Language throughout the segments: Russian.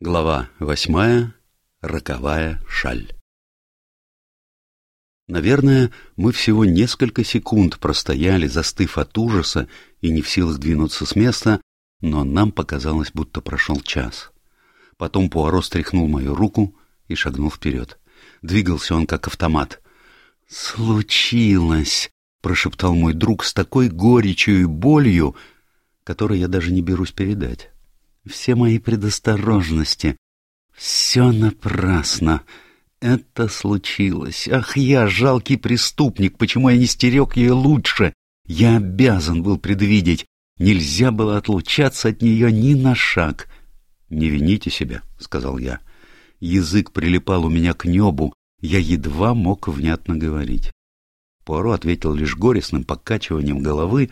Глава восьмая. Роковая шаль. Наверное, мы всего несколько секунд простояли, застыв от ужаса и не в силах двинуться с места, но нам показалось, будто прошел час. Потом Пуаро стряхнул мою руку и шагнул вперед. Двигался он как автомат. «Случилось!» — прошептал мой друг с такой горечью и болью, которой я даже не берусь передать все мои предосторожности. Все напрасно. Это случилось. Ах, я жалкий преступник, почему я не стерег ее лучше? Я обязан был предвидеть. Нельзя было отлучаться от нее ни на шаг. — Не вините себя, — сказал я. Язык прилипал у меня к небу, я едва мог внятно говорить. Пуаро ответил лишь горестным покачиванием головы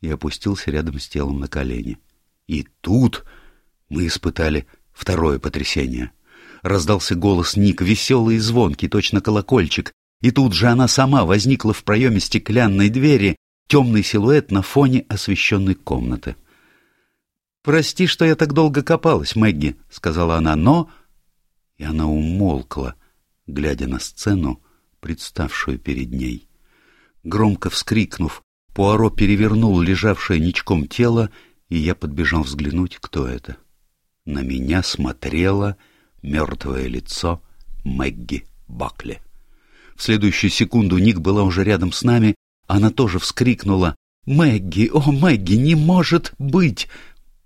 и опустился рядом с телом на колени. И тут мы испытали второе потрясение. Раздался голос Ник, веселый и звонкий, точно колокольчик, и тут же она сама возникла в проеме стеклянной двери, темный силуэт на фоне освещенной комнаты. «Прости, что я так долго копалась, Мэгги», — сказала она, — «но...» И она умолкла, глядя на сцену, представшую перед ней. Громко вскрикнув, Пуаро перевернул лежавшее ничком тело, и я подбежал взглянуть, кто это. — на меня смотрело мертвое лицо Мэгги Бакли. В следующую секунду Ник была уже рядом с нами, она тоже вскрикнула «Мэгги! О, Мэгги! Не может быть!»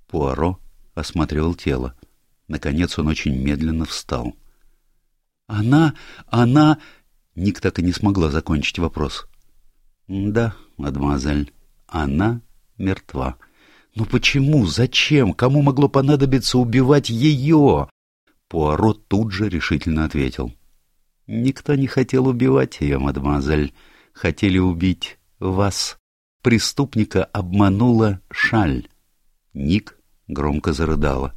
Пуаро осматривал тело. Наконец он очень медленно встал. «Она... она...» Ник так и не смогла закончить вопрос. «Да, мадемуазель, она мертва». Но почему? Зачем? Кому могло понадобиться убивать ее? Пуаро тут же решительно ответил. Никто не хотел убивать ее, мадемуазель. Хотели убить вас. Преступника обманула шаль. Ник громко зарыдала.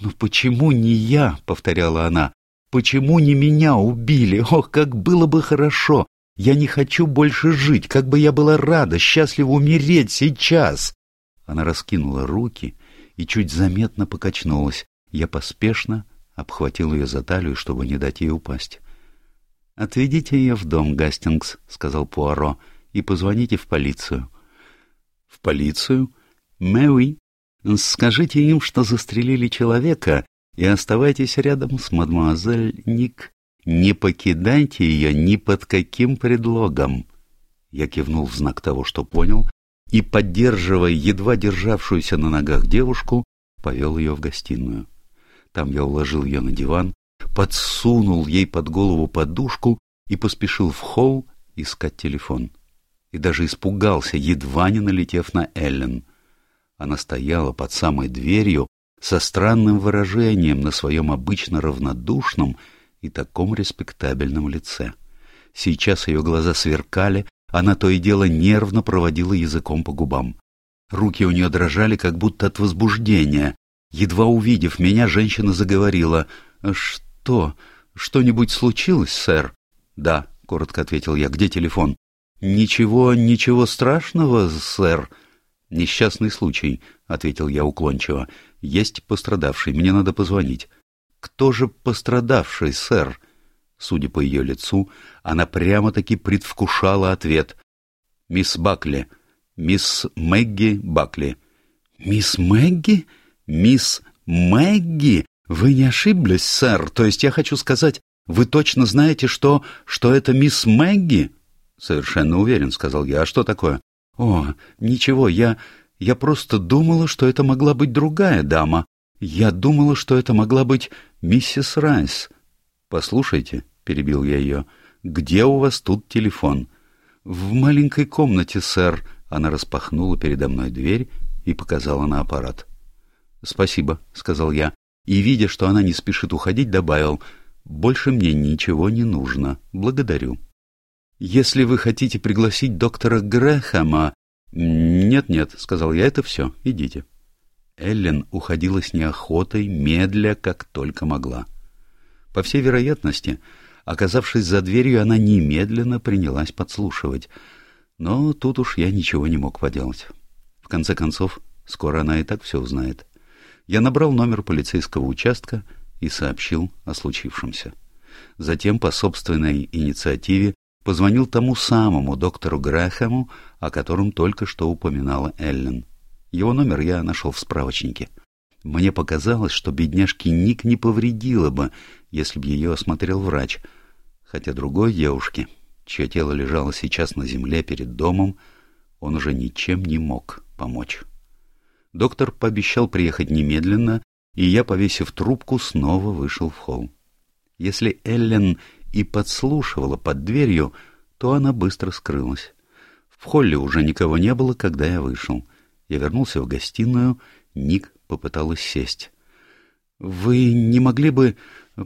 «Но почему не я?» — повторяла она. «Почему не меня убили? Ох, как было бы хорошо! Я не хочу больше жить, как бы я была рада, счастлива умереть сейчас!» Она раскинула руки и чуть заметно покачнулась. Я поспешно обхватил ее за талию, чтобы не дать ей упасть. — Отведите ее в дом, Гастингс, — сказал Пуаро, — и позвоните в полицию. — В полицию? — Мэуи. Скажите им, что застрелили человека, и оставайтесь рядом с мадемуазель Ник. Не покидайте ее ни под каким предлогом. Я кивнул в знак того, что понял, и, поддерживая едва державшуюся на ногах девушку, повел ее в гостиную. Там я уложил ее на диван, подсунул ей под голову подушку и поспешил в холл искать телефон. И даже испугался, едва не налетев на Эллен. Она стояла под самой дверью со странным выражением на своем обычно равнодушном и таком респектабельном лице. Сейчас ее глаза сверкали, она то и дело нервно проводила языком по губам. Руки у нее дрожали, как будто от возбуждения. Едва увидев меня, женщина заговорила. «Что? Что-нибудь случилось, сэр?» «Да», — коротко ответил я. «Где телефон?» «Ничего, ничего страшного, сэр». «Несчастный случай», — ответил я уклончиво. «Есть пострадавший, мне надо позвонить». «Кто же пострадавший, сэр?» Судя по ее лицу, она прямо-таки предвкушала ответ. «Мисс Бакли. Мисс Мэгги Бакли». «Мисс Мэгги? Мисс Мэгги? Вы не ошиблись, сэр? То есть я хочу сказать, вы точно знаете, что... что это мисс Мэгги?» «Совершенно уверен», — сказал я. «А что такое?» «О, ничего, я... я просто думала, что это могла быть другая дама. Я думала, что это могла быть миссис Райс». «Послушайте», — перебил я ее, — «где у вас тут телефон?» «В маленькой комнате, сэр». Она распахнула передо мной дверь и показала на аппарат. «Спасибо», — сказал я, и, видя, что она не спешит уходить, добавил, «Больше мне ничего не нужно. Благодарю». «Если вы хотите пригласить доктора Грэхэма...» «Нет-нет», — сказал я, — «это все. Идите». Эллен уходила с неохотой, медля, как только могла. По всей вероятности, оказавшись за дверью, она немедленно принялась подслушивать. Но тут уж я ничего не мог поделать. В конце концов, скоро она и так все узнает. Я набрал номер полицейского участка и сообщил о случившемся. Затем, по собственной инициативе, позвонил тому самому доктору Грэхэму, о котором только что упоминала Эллен. Его номер я нашел в справочнике. Мне показалось, что бедняжке Ник не повредило бы, если бы ее осмотрел врач, хотя другой девушке, чье тело лежало сейчас на земле перед домом, он уже ничем не мог помочь. Доктор пообещал приехать немедленно, и я, повесив трубку, снова вышел в холл. Если Эллен и подслушивала под дверью, то она быстро скрылась. В холле уже никого не было, когда я вышел. Я вернулся в гостиную, Ник попыталась сесть. — Вы не могли бы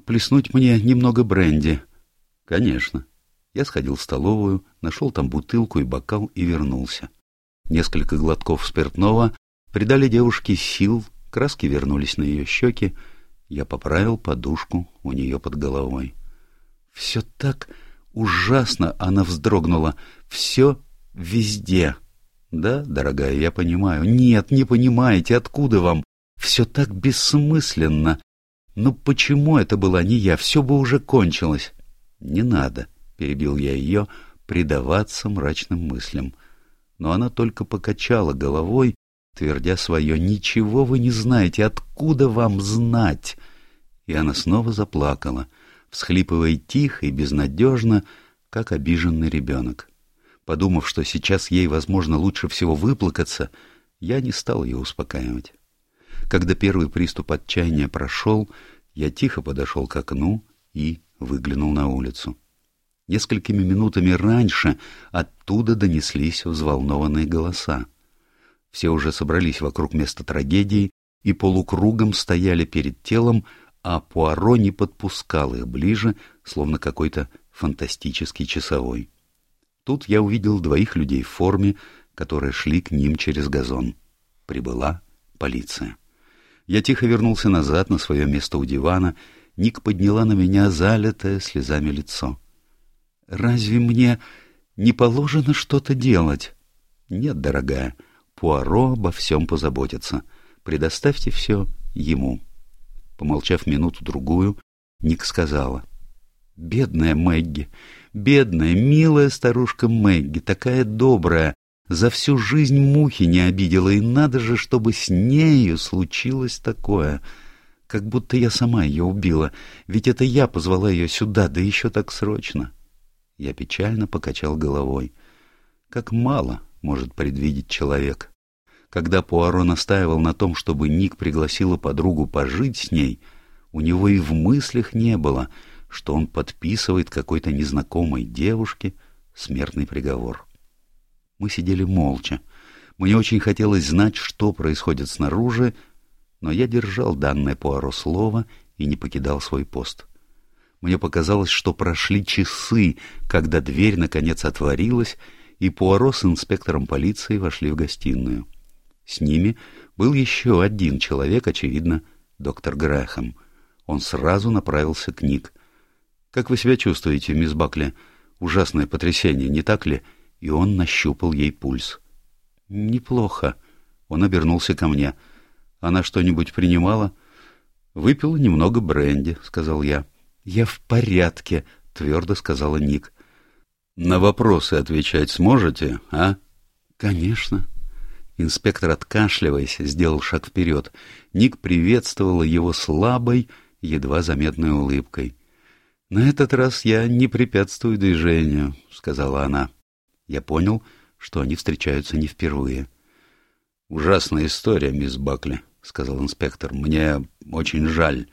плеснуть мне немного бренди? — Конечно. Я сходил в столовую, нашел там бутылку и бокал и вернулся. Несколько глотков спиртного придали девушке сил, краски вернулись на ее щеки, я поправил подушку у нее под головой. Все так ужасно она вздрогнула. Все везде. Да, дорогая, я понимаю. Нет, не понимаете, откуда вам? Все так бессмысленно. Ну почему это была не я? Все бы уже кончилось. Не надо, перебил я ее, предаваться мрачным мыслям. Но она только покачала головой твердя свое «Ничего вы не знаете, откуда вам знать?» И она снова заплакала, всхлипывая тихо и безнадежно, как обиженный ребенок. Подумав, что сейчас ей, возможно, лучше всего выплакаться, я не стал ее успокаивать. Когда первый приступ отчаяния прошел, я тихо подошел к окну и выглянул на улицу. Несколькими минутами раньше оттуда донеслись взволнованные голоса. Все уже собрались вокруг места трагедии и полукругом стояли перед телом, а Пуаро не подпускал их ближе, словно какой-то фантастический часовой. Тут я увидел двоих людей в форме, которые шли к ним через газон. Прибыла полиция. Я тихо вернулся назад на свое место у дивана. Ник подняла на меня залитое слезами лицо. «Разве мне не положено что-то делать?» «Нет, дорогая». Пуаро обо всем позаботится. Предоставьте все ему. Помолчав минуту-другую, Ник сказала. «Бедная Мэгги, бедная, милая старушка Мэгги, такая добрая, за всю жизнь мухи не обидела, и надо же, чтобы с нею случилось такое. Как будто я сама ее убила, ведь это я позвала ее сюда, да еще так срочно». Я печально покачал головой. Как мало может предвидеть человек. Когда Пуаро настаивал на том, чтобы Ник пригласила подругу пожить с ней, у него и в мыслях не было, что он подписывает какой-то незнакомой девушке смертный приговор. Мы сидели молча. Мне очень хотелось знать, что происходит снаружи, но я держал данное Пуаро слово и не покидал свой пост. Мне показалось, что прошли часы, когда дверь наконец отворилась, и Пуаро с инспектором полиции вошли в гостиную. С ними был еще один человек, очевидно, доктор Грэхэм. Он сразу направился к Ник. «Как вы себя чувствуете, мисс Бакли? Ужасное потрясение, не так ли?» И он нащупал ей пульс. «Неплохо». Он обернулся ко мне. «Она что-нибудь принимала?» «Выпила немного бренди», — сказал я. «Я в порядке», — твердо сказала Ник. «На вопросы отвечать сможете, а?» «Конечно». Инспектор, откашливаясь, сделал шаг вперед. Ник приветствовала его слабой, едва заметной улыбкой. — На этот раз я не препятствую движению, — сказала она. Я понял, что они встречаются не впервые. — Ужасная история, мисс Бакли, — сказал инспектор. — Мне очень жаль.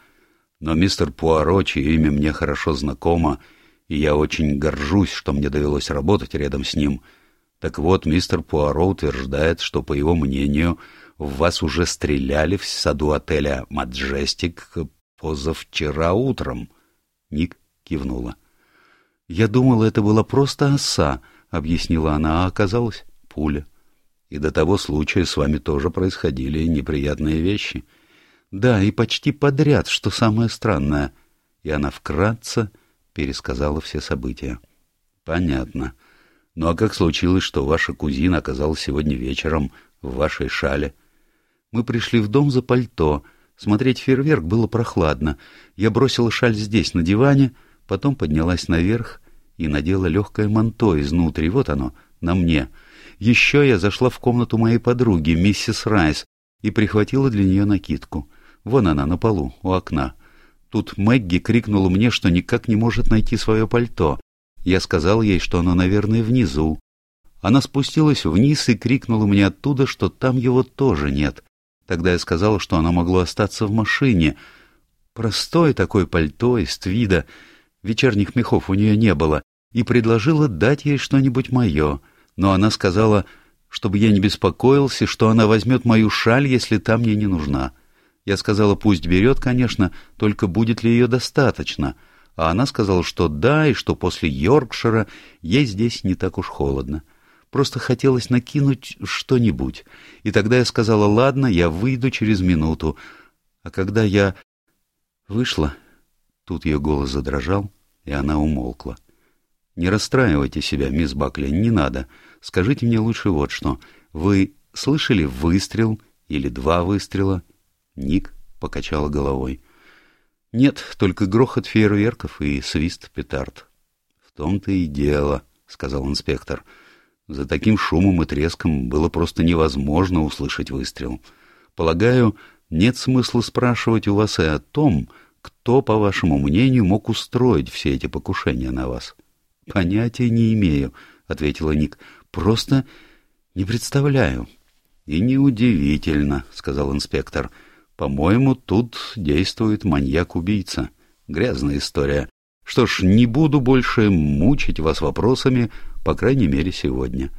Но мистер Пуаро, чье имя мне хорошо знакомо, и я очень горжусь, что мне довелось работать рядом с ним — так вот, мистер Пуаро утверждает, что, по его мнению, в вас уже стреляли в саду отеля «Маджестик» позавчера утром. Ник кивнула. «Я думала, это была просто оса», — объяснила она, а оказалось пуля. «И до того случая с вами тоже происходили неприятные вещи». «Да, и почти подряд, что самое странное». И она вкратце пересказала все события. «Понятно». Ну а как случилось, что ваша кузина оказалась сегодня вечером в вашей шале? Мы пришли в дом за пальто. Смотреть фейерверк было прохладно. Я бросила шаль здесь, на диване, потом поднялась наверх и надела легкое манто изнутри. Вот оно, на мне. Еще я зашла в комнату моей подруги, миссис Райс, и прихватила для нее накидку. Вон она, на полу, у окна. Тут Мэгги крикнула мне, что никак не может найти свое пальто. Я сказал ей, что оно, наверное, внизу. Она спустилась вниз и крикнула мне оттуда, что там его тоже нет. Тогда я сказала, что оно могло остаться в машине. Простое такое пальто из твида, вечерних мехов у нее не было, и предложила дать ей что-нибудь мое. Но она сказала, чтобы я не беспокоился, что она возьмет мою шаль, если та мне не нужна. Я сказала, пусть берет, конечно, только будет ли ее достаточно. А она сказала, что да, и что после Йоркшира ей здесь не так уж холодно. Просто хотелось накинуть что-нибудь. И тогда я сказала, ладно, я выйду через минуту. А когда я вышла, тут ее голос задрожал, и она умолкла. Не расстраивайте себя, мисс Бакли, не надо. Скажите мне лучше вот что. Вы слышали выстрел или два выстрела? Ник покачала головой. Нет, только грохот фейерверков и свист петард. В том-то и дело, сказал инспектор. За таким шумом и треском было просто невозможно услышать выстрел. Полагаю, нет смысла спрашивать у вас и о том, кто, по вашему мнению, мог устроить все эти покушения на вас. Понятия не имею, ответила Ник. Просто не представляю. И неудивительно, сказал инспектор. По-моему, тут действует маньяк-убийца. Грязная история. Что ж, не буду больше мучить вас вопросами, по крайней мере, сегодня.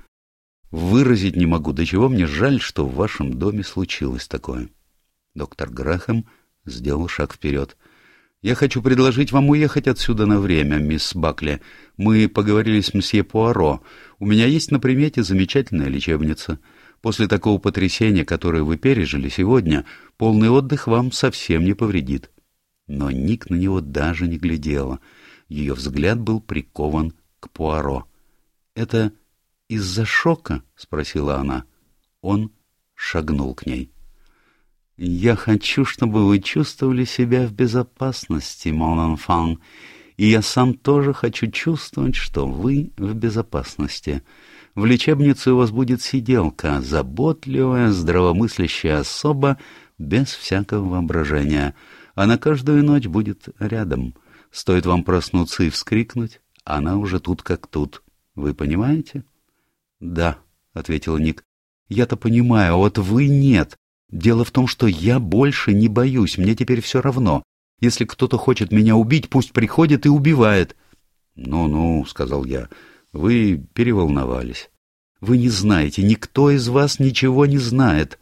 Выразить не могу, до чего мне жаль, что в вашем доме случилось такое. Доктор Грахам сделал шаг вперед. «Я хочу предложить вам уехать отсюда на время, мисс Бакли. Мы поговорили с мсье Пуаро. У меня есть на примете замечательная лечебница. После такого потрясения, которое вы пережили сегодня, полный отдых вам совсем не повредит. Но Ник на него даже не глядела. Ее взгляд был прикован к Пуаро. «Это из-за шока?» — спросила она. Он шагнул к ней. «Я хочу, чтобы вы чувствовали себя в безопасности, мон и я сам тоже хочу чувствовать, что вы в безопасности. В лечебнице у вас будет сиделка, заботливая, здравомыслящая особа, без всякого воображения. Она каждую ночь будет рядом. Стоит вам проснуться и вскрикнуть, она уже тут как тут. Вы понимаете? — Да, — ответил Ник. — Я-то понимаю, а вот вы нет. Дело в том, что я больше не боюсь, мне теперь все равно. Если кто-то хочет меня убить, пусть приходит и убивает. «Ну — Ну-ну, — сказал я, вы переволновались. Вы не знаете, никто из вас ничего не знает.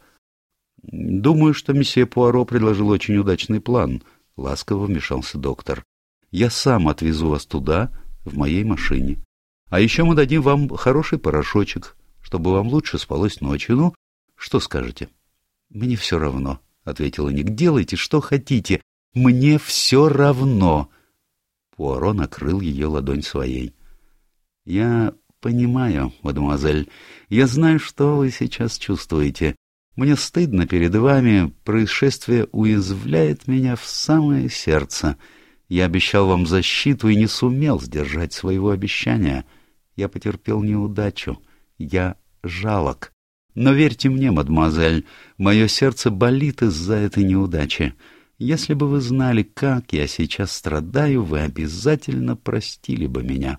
Думаю, что месье Пуаро предложил очень удачный план, — ласково вмешался доктор. Я сам отвезу вас туда, в моей машине. А еще мы дадим вам хороший порошочек, чтобы вам лучше спалось ночью. Ну, что скажете? — Мне все равно, — ответила Ник. — Делайте, что хотите. Мне все равно. Пуаро накрыл ее ладонь своей. «Я понимаю, мадемуазель. Я знаю, что вы сейчас чувствуете. Мне стыдно перед вами. Происшествие уязвляет меня в самое сердце. Я обещал вам защиту и не сумел сдержать своего обещания. Я потерпел неудачу. Я жалок. Но верьте мне, мадемуазель, мое сердце болит из-за этой неудачи. Если бы вы знали, как я сейчас страдаю, вы обязательно простили бы меня».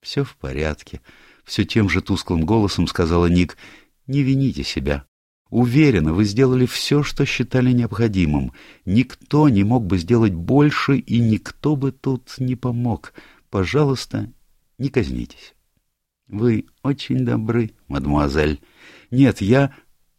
«Все в порядке», — все тем же тусклым голосом сказала Ник. «Не вините себя. Уверена, вы сделали все, что считали необходимым. Никто не мог бы сделать больше, и никто бы тут не помог. Пожалуйста, не казнитесь». «Вы очень добры, мадемуазель. Нет, я...»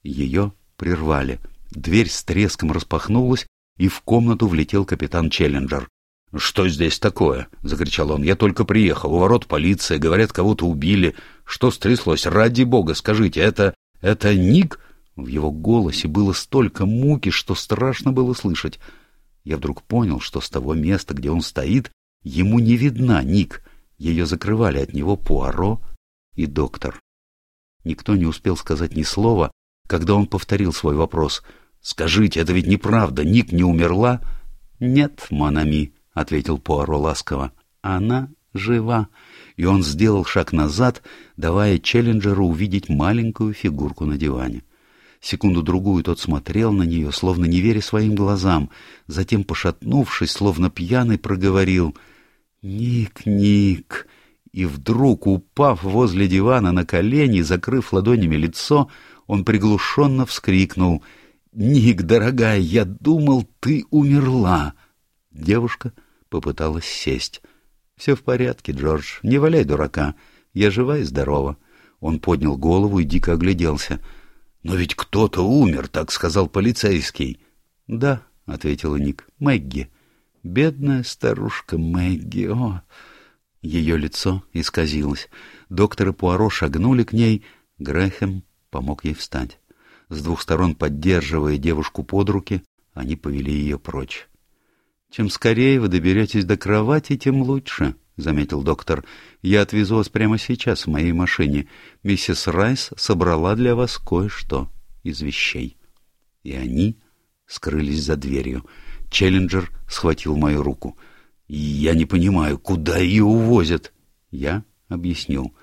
Ее прервали. Дверь с треском распахнулась, и в комнату влетел капитан Челленджер. «Что здесь такое?» — закричал он. «Я только приехал. У ворот полиция. Говорят, кого-то убили. Что стряслось? Ради бога, скажите, это... это Ник?» В его голосе было столько муки, что страшно было слышать. Я вдруг понял, что с того места, где он стоит, ему не видна Ник. Ее закрывали от него Пуаро и доктор. Никто не успел сказать ни слова, когда он повторил свой вопрос. «Скажите, это ведь неправда, Ник не умерла?» «Нет, Монами», — ответил Пуаро ласково, — «она жива». И он сделал шаг назад, давая Челленджеру увидеть маленькую фигурку на диване. Секунду-другую тот смотрел на нее, словно не веря своим глазам, затем, пошатнувшись, словно пьяный, проговорил «Ник, Ник!» И вдруг, упав возле дивана на колени, закрыв ладонями лицо, он приглушенно вскрикнул — «Ник, дорогая, я думал, ты умерла!» Девушка попыталась сесть. «Все в порядке, Джордж, не валяй дурака. Я жива и здорова». Он поднял голову и дико огляделся. «Но ведь кто-то умер, так сказал полицейский». «Да», — ответила Ник, — «Мэгги». «Бедная старушка Мэгги, о!» Ее лицо исказилось. Доктор и Пуаро шагнули к ней. Грэхэм помог ей встать. С двух сторон поддерживая девушку под руки, они повели ее прочь. «Чем скорее вы доберетесь до кровати, тем лучше», — заметил доктор. «Я отвезу вас прямо сейчас в моей машине. Миссис Райс собрала для вас кое-что из вещей». И они скрылись за дверью. Челленджер схватил мою руку. «Я не понимаю, куда ее увозят?» Я объяснил.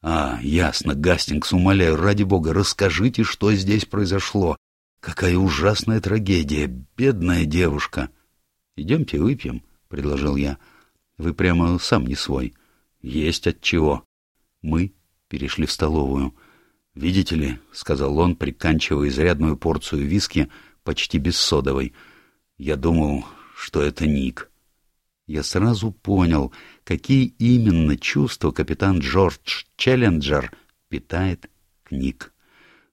«А, ясно, Гастингс, умоляю, ради бога, расскажите, что здесь произошло. Какая ужасная трагедия, бедная девушка!» «Идемте выпьем», — предложил я. «Вы прямо сам не свой. Есть от чего». Мы перешли в столовую. «Видите ли», — сказал он, приканчивая изрядную порцию виски, почти без содовой. «Я думал, что это Ник» я сразу понял, какие именно чувства капитан Джордж Челленджер питает к Ник.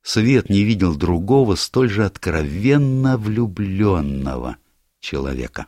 Свет не видел другого столь же откровенно влюбленного человека.